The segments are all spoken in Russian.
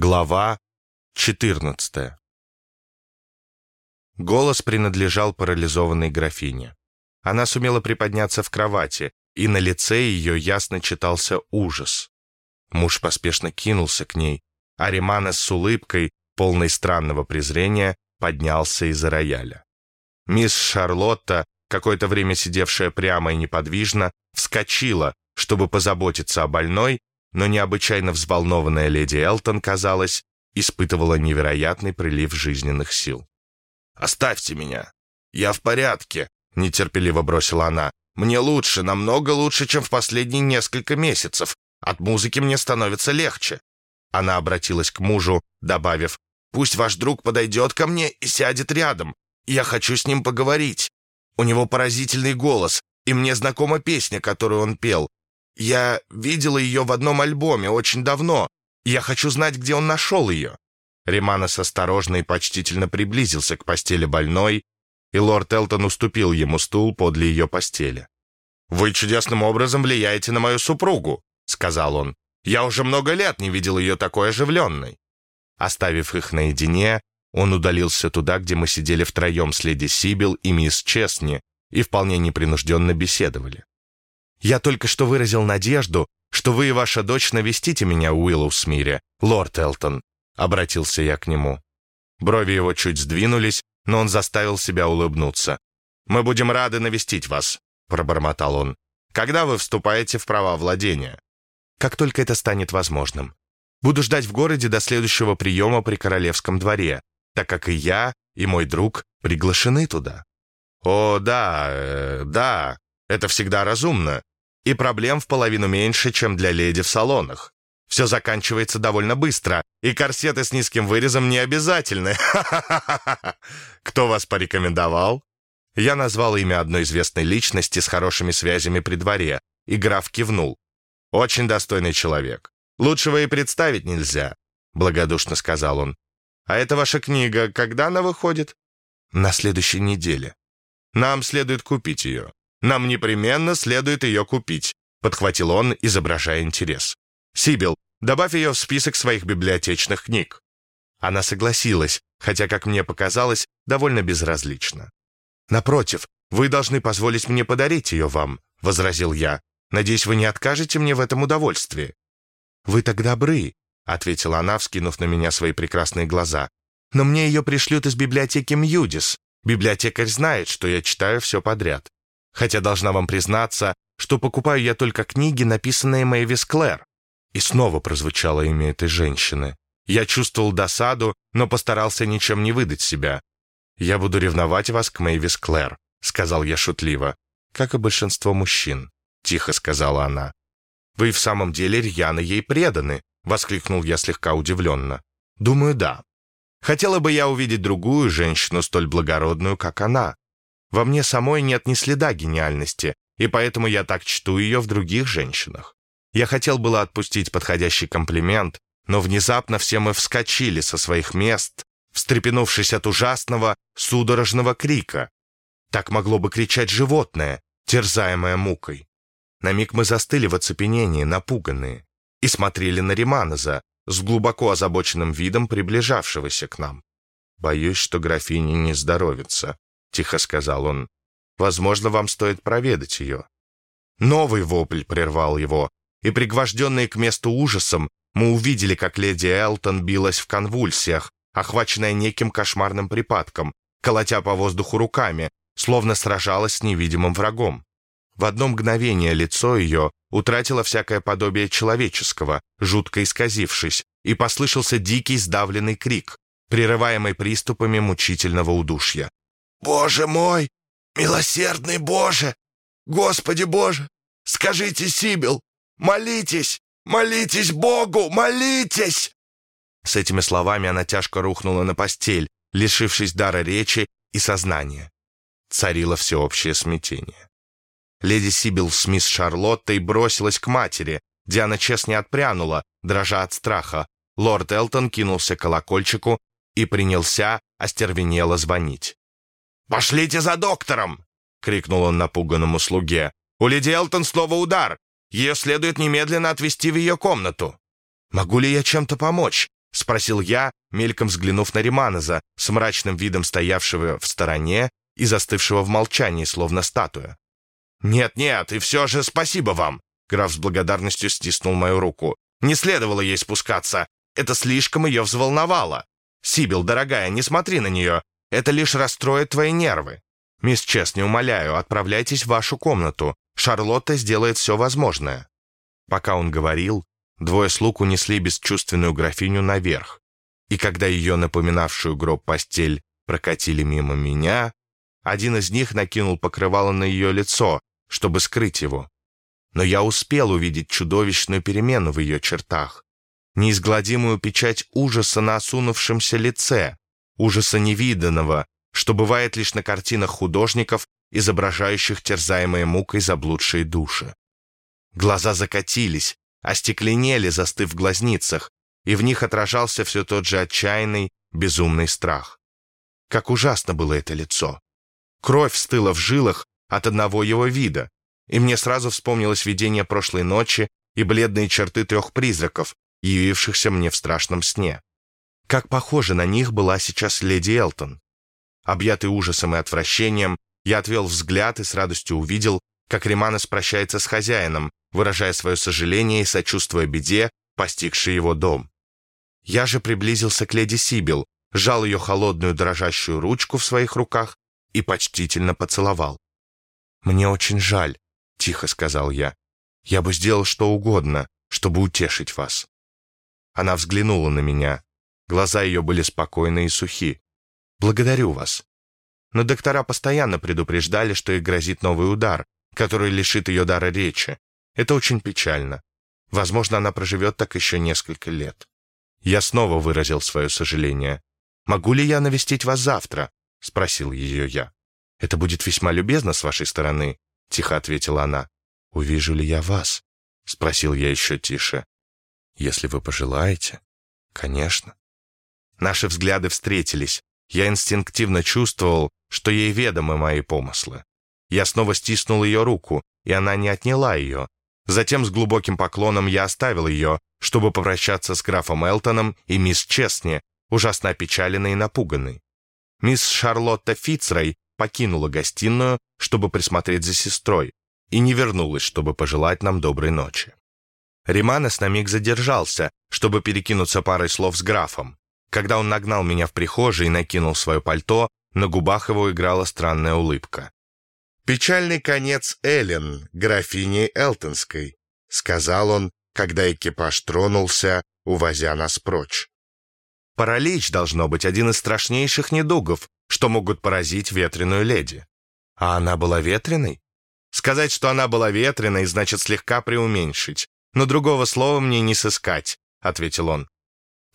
Глава 14 Голос принадлежал парализованной графине. Она сумела приподняться в кровати, и на лице ее ясно читался ужас. Муж поспешно кинулся к ней, а Риманес с улыбкой, полной странного презрения, поднялся из-за рояля. Мисс Шарлотта, какое-то время сидевшая прямо и неподвижно, вскочила, чтобы позаботиться о больной, но необычайно взволнованная леди Элтон, казалось, испытывала невероятный прилив жизненных сил. «Оставьте меня! Я в порядке!» — нетерпеливо бросила она. «Мне лучше, намного лучше, чем в последние несколько месяцев. От музыки мне становится легче». Она обратилась к мужу, добавив, «Пусть ваш друг подойдет ко мне и сядет рядом. Я хочу с ним поговорить. У него поразительный голос, и мне знакома песня, которую он пел. Я видела ее в одном альбоме очень давно. Я хочу знать, где он нашел ее». Риманос осторожно и почтительно приблизился к постели больной, и лорд Элтон уступил ему стул подле ее постели. «Вы чудесным образом влияете на мою супругу», — сказал он. «Я уже много лет не видел ее такой оживленной». Оставив их наедине, он удалился туда, где мы сидели втроем с леди Сибил и мисс Честни и вполне непринужденно беседовали. Я только что выразил надежду, что вы и ваша дочь навестите меня в Уиллоусмире, лорд Элтон», — обратился я к нему. Брови его чуть сдвинулись, но он заставил себя улыбнуться. «Мы будем рады навестить вас», — пробормотал он. «Когда вы вступаете в права владения?» «Как только это станет возможным. Буду ждать в городе до следующего приема при королевском дворе, так как и я, и мой друг приглашены туда». «О, да, э, да, это всегда разумно и проблем в половину меньше, чем для леди в салонах. Все заканчивается довольно быстро, и корсеты с низким вырезом не обязательны. Кто вас порекомендовал? Я назвал имя одной известной личности с хорошими связями при дворе, и граф кивнул. «Очень достойный человек. Лучшего и представить нельзя», — благодушно сказал он. «А это ваша книга, когда она выходит?» «На следующей неделе. Нам следует купить ее. Нам непременно следует ее купить», — подхватил он, изображая интерес. «Сибил, добавь ее в список своих библиотечных книг». Она согласилась, хотя, как мне показалось, довольно безразлично. «Напротив, вы должны позволить мне подарить ее вам», — возразил я. «Надеюсь, вы не откажете мне в этом удовольствии». «Вы так добры», — ответила она, вскинув на меня свои прекрасные глаза. «Но мне ее пришлют из библиотеки Мьюдис. Библиотекарь знает, что я читаю все подряд хотя должна вам признаться, что покупаю я только книги, написанные Мэйвис Клэр». И снова прозвучало имя этой женщины. Я чувствовал досаду, но постарался ничем не выдать себя. «Я буду ревновать вас к Мэйвис Клэр», — сказал я шутливо. «Как и большинство мужчин», — тихо сказала она. «Вы в самом деле рьяно ей преданы», — воскликнул я слегка удивленно. «Думаю, да. Хотела бы я увидеть другую женщину, столь благородную, как она. Во мне самой нет ни следа гениальности, и поэтому я так чту ее в других женщинах. Я хотел было отпустить подходящий комплимент, но внезапно все мы вскочили со своих мест, встрепенувшись от ужасного, судорожного крика. Так могло бы кричать животное, терзаемое мукой. На миг мы застыли в оцепенении, напуганные, и смотрели на Риманоза с глубоко озабоченным видом приближавшегося к нам. Боюсь, что графине не здоровится. — тихо сказал он. «Возможно, вам стоит проведать ее». Новый вопль прервал его, и, пригвожденные к месту ужасом, мы увидели, как леди Элтон билась в конвульсиях, охваченная неким кошмарным припадком, колотя по воздуху руками, словно сражалась с невидимым врагом. В одно мгновение лицо ее утратило всякое подобие человеческого, жутко исказившись, и послышался дикий сдавленный крик, прерываемый приступами мучительного удушья. «Боже мой! Милосердный Боже! Господи Боже! Скажите, Сибил! Молитесь! Молитесь Богу! Молитесь!» С этими словами она тяжко рухнула на постель, лишившись дара речи и сознания. Царило всеобщее смятение. Леди Сибил с мисс Шарлоттой бросилась к матери. Диана честно отпрянула, дрожа от страха. Лорд Элтон кинулся к колокольчику и принялся остервенело звонить. «Пошлите за доктором!» — крикнул он напуганному слуге. «У леди Элтон снова удар! Ее следует немедленно отвезти в ее комнату!» «Могу ли я чем-то помочь?» — спросил я, мельком взглянув на Риманеза, с мрачным видом стоявшего в стороне и застывшего в молчании, словно статуя. «Нет-нет, и все же спасибо вам!» Граф с благодарностью стиснул мою руку. «Не следовало ей спускаться. Это слишком ее взволновало. Сибил, дорогая, не смотри на нее. Это лишь расстроит твои нервы. Мисс Честни, умоляю, отправляйтесь в вашу комнату. Шарлотта сделает все возможное». Пока он говорил, двое слуг унесли бесчувственную графиню наверх. И когда ее напоминавшую гроб постель прокатили мимо меня, один из них накинул покрывало на ее лицо, чтобы скрыть его. Но я успел увидеть чудовищную перемену в ее чертах, неизгладимую печать ужаса на осунувшемся лице, ужаса невиданного, что бывает лишь на картинах художников, изображающих терзаемые мукой заблудшие души. Глаза закатились, остекленели, застыв в глазницах, и в них отражался все тот же отчаянный, безумный страх. Как ужасно было это лицо! Кровь стыла в жилах от одного его вида, и мне сразу вспомнилось видение прошлой ночи и бледные черты трех призраков, явившихся мне в страшном сне. Как похожа на них была сейчас леди Элтон. Объятый ужасом и отвращением, я отвел взгляд и с радостью увидел, как Риманес прощается с хозяином, выражая свое сожаление и сочувствуя беде, постигшей его дом. Я же приблизился к леди Сибил, сжал ее холодную дрожащую ручку в своих руках и почтительно поцеловал. «Мне очень жаль», — тихо сказал я. «Я бы сделал что угодно, чтобы утешить вас». Она взглянула на меня. Глаза ее были спокойны и сухи. «Благодарю вас». Но доктора постоянно предупреждали, что ей грозит новый удар, который лишит ее дара речи. Это очень печально. Возможно, она проживет так еще несколько лет. Я снова выразил свое сожаление. «Могу ли я навестить вас завтра?» — спросил ее я. «Это будет весьма любезно с вашей стороны», — тихо ответила она. «Увижу ли я вас?» — спросил я еще тише. «Если вы пожелаете, конечно». Наши взгляды встретились. Я инстинктивно чувствовал, что ей ведомы мои помыслы. Я снова стиснул ее руку, и она не отняла ее. Затем с глубоким поклоном я оставил ее, чтобы попрощаться с графом Элтоном и мисс Честни, ужасно опечаленной и напуганной. Мисс Шарлотта Фицрей покинула гостиную, чтобы присмотреть за сестрой, и не вернулась, чтобы пожелать нам доброй ночи. Риманес на миг задержался, чтобы перекинуться парой слов с графом. Когда он нагнал меня в прихожей и накинул свое пальто, на губах его играла странная улыбка. «Печальный конец Эллен, графини Элтонской», — сказал он, когда экипаж тронулся, увозя нас прочь. Паралич должно быть один из страшнейших недугов, что могут поразить ветреную леди. А она была ветреной? Сказать, что она была ветреной, значит слегка преуменьшить. Но другого слова мне не сыскать, — ответил он.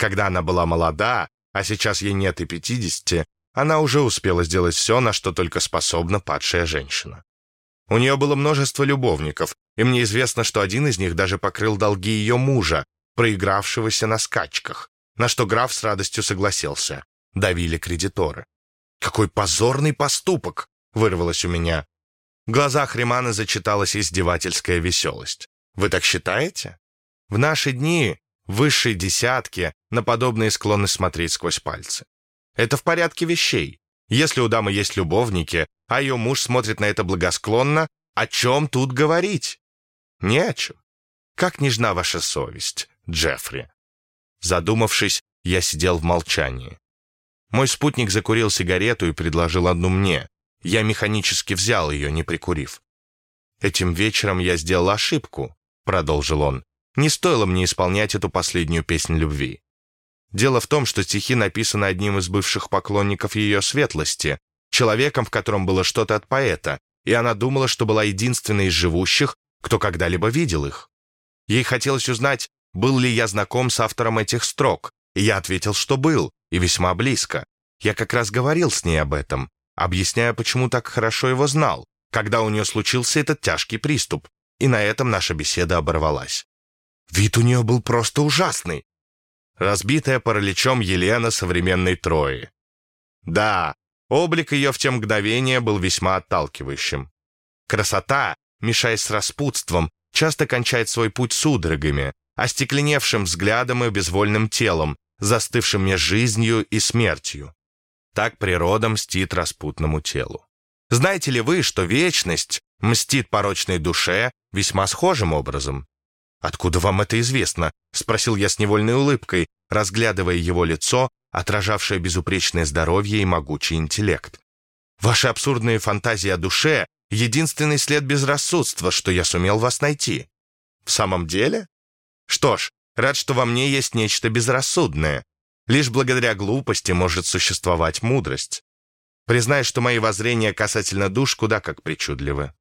Когда она была молода, а сейчас ей нет и пятидесяти, она уже успела сделать все, на что только способна падшая женщина. У нее было множество любовников, и мне известно, что один из них даже покрыл долги ее мужа, проигравшегося на скачках на что граф с радостью согласился. Давили кредиторы. «Какой позорный поступок!» — вырвалось у меня. В глазах Римана зачиталась издевательская веселость. «Вы так считаете?» В наши дни высшей десятки на подобные склонны смотреть сквозь пальцы. Это в порядке вещей. Если у дамы есть любовники, а ее муж смотрит на это благосклонно, о чем тут говорить? Не о чем. Как нежна ваша совесть, Джеффри. Задумавшись, я сидел в молчании. Мой спутник закурил сигарету и предложил одну мне. Я механически взял ее, не прикурив. «Этим вечером я сделал ошибку», — продолжил он. «Не стоило мне исполнять эту последнюю песнь любви. Дело в том, что стихи написаны одним из бывших поклонников ее светлости, человеком, в котором было что-то от поэта, и она думала, что была единственной из живущих, кто когда-либо видел их. Ей хотелось узнать, был ли я знаком с автором этих строк, и я ответил, что был, и весьма близко. Я как раз говорил с ней об этом, объясняя, почему так хорошо его знал, когда у нее случился этот тяжкий приступ, и на этом наша беседа оборвалась. Вид у нее был просто ужасный. Разбитая параличом Елена современной Трои. Да, облик ее в те мгновения был весьма отталкивающим. Красота, мешаясь с распутством, часто кончает свой путь судорогами, остекленевшим взглядом и безвольным телом, застывшим мне жизнью и смертью. Так природа мстит распутному телу. Знаете ли вы, что вечность мстит порочной душе весьма схожим образом? «Откуда вам это известно?» — спросил я с невольной улыбкой, разглядывая его лицо, отражавшее безупречное здоровье и могучий интеллект. «Ваши абсурдные фантазии о душе — единственный след безрассудства, что я сумел вас найти». «В самом деле?» «Что ж, рад, что во мне есть нечто безрассудное. Лишь благодаря глупости может существовать мудрость. Признаю, что мои воззрения касательно душ куда как причудливы.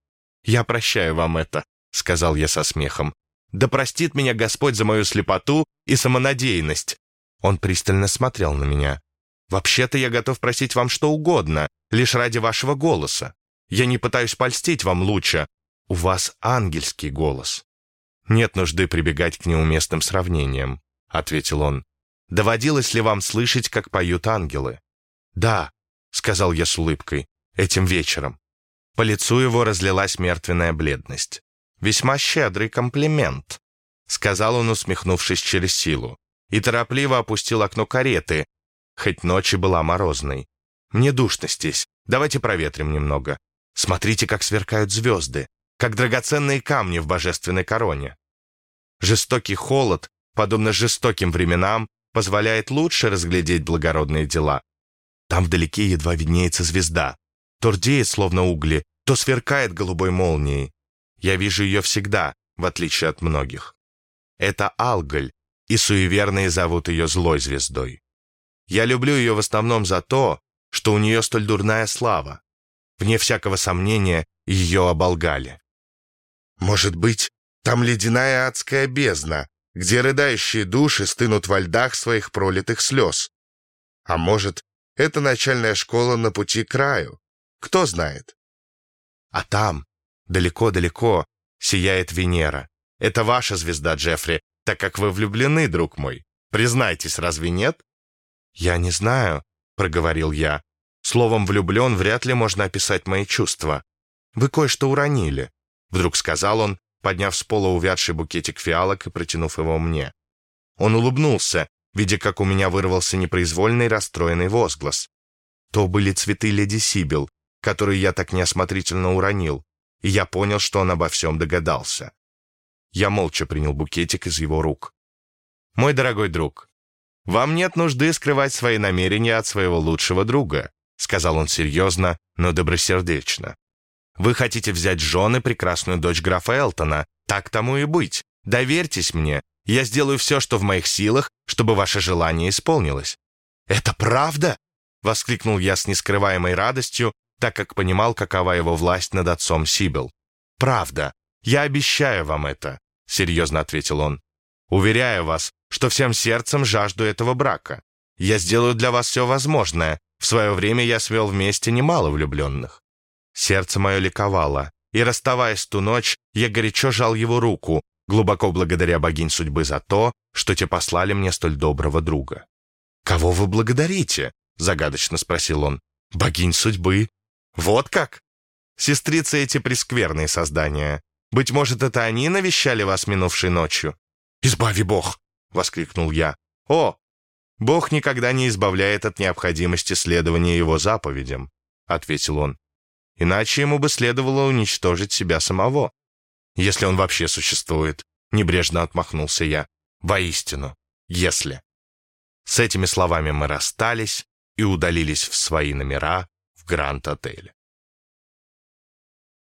«Я прощаю вам это», — сказал я со смехом. «Да простит меня Господь за мою слепоту и самонадеянность». Он пристально смотрел на меня. «Вообще-то я готов просить вам что угодно, лишь ради вашего голоса. Я не пытаюсь польстить вам лучше. У вас ангельский голос». «Нет нужды прибегать к неуместным сравнениям», — ответил он. «Доводилось ли вам слышать, как поют ангелы?» «Да», — сказал я с улыбкой, — «этим вечером». По лицу его разлилась мертвенная бледность. «Весьма щедрый комплимент», — сказал он, усмехнувшись через силу, и торопливо опустил окно кареты, хоть ночь и была морозной. «Мне душно здесь, давайте проветрим немного. Смотрите, как сверкают звезды, как драгоценные камни в божественной короне. Жестокий холод, подобно жестоким временам, позволяет лучше разглядеть благородные дела. Там вдалеке едва виднеется звезда, то словно угли, то сверкает голубой молнией. Я вижу ее всегда, в отличие от многих. Это Алголь, и суеверные зовут ее злой звездой. Я люблю ее в основном за то, что у нее столь дурная слава. Вне всякого сомнения, ее оболгали. Может быть, там ледяная адская бездна, где рыдающие души стынут во льдах своих пролитых слез. А может, это начальная школа на пути к краю, кто знает? А там, далеко-далеко, сияет Венера. Это ваша звезда, Джеффри, так как вы влюблены, друг мой. Признайтесь, разве нет? Я не знаю, проговорил я. Словом «влюблен» вряд ли можно описать мои чувства. Вы кое-что уронили, вдруг сказал он, подняв с пола увядший букетик фиалок и протянув его мне. Он улыбнулся, видя, как у меня вырвался непроизвольный расстроенный возглас. То были цветы леди Сибил, который я так неосмотрительно уронил, и я понял, что он обо всем догадался. Я молча принял букетик из его рук. «Мой дорогой друг, вам нет нужды скрывать свои намерения от своего лучшего друга», сказал он серьезно, но добросердечно. «Вы хотите взять жены прекрасную дочь графа Элтона, так тому и быть. Доверьтесь мне, я сделаю все, что в моих силах, чтобы ваше желание исполнилось». «Это правда?» — воскликнул я с нескрываемой радостью, так как понимал, какова его власть над отцом Сибил. «Правда, я обещаю вам это», — серьезно ответил он. «Уверяю вас, что всем сердцем жажду этого брака. Я сделаю для вас все возможное. В свое время я свел вместе немало влюбленных». Сердце мое ликовало, и, расставаясь ту ночь, я горячо жал его руку, глубоко благодаря богинь судьбы за то, что те послали мне столь доброго друга. «Кого вы благодарите?» — загадочно спросил он. «Богинь судьбы, «Вот как?» «Сестрицы эти прескверные создания. Быть может, это они навещали вас минувшей ночью?» «Избави Бог!» — воскликнул я. «О, Бог никогда не избавляет от необходимости следования его заповедям», — ответил он. «Иначе ему бы следовало уничтожить себя самого, если он вообще существует», — небрежно отмахнулся я. «Воистину, если». С этими словами мы расстались и удалились в свои номера, в Гранд-отеле.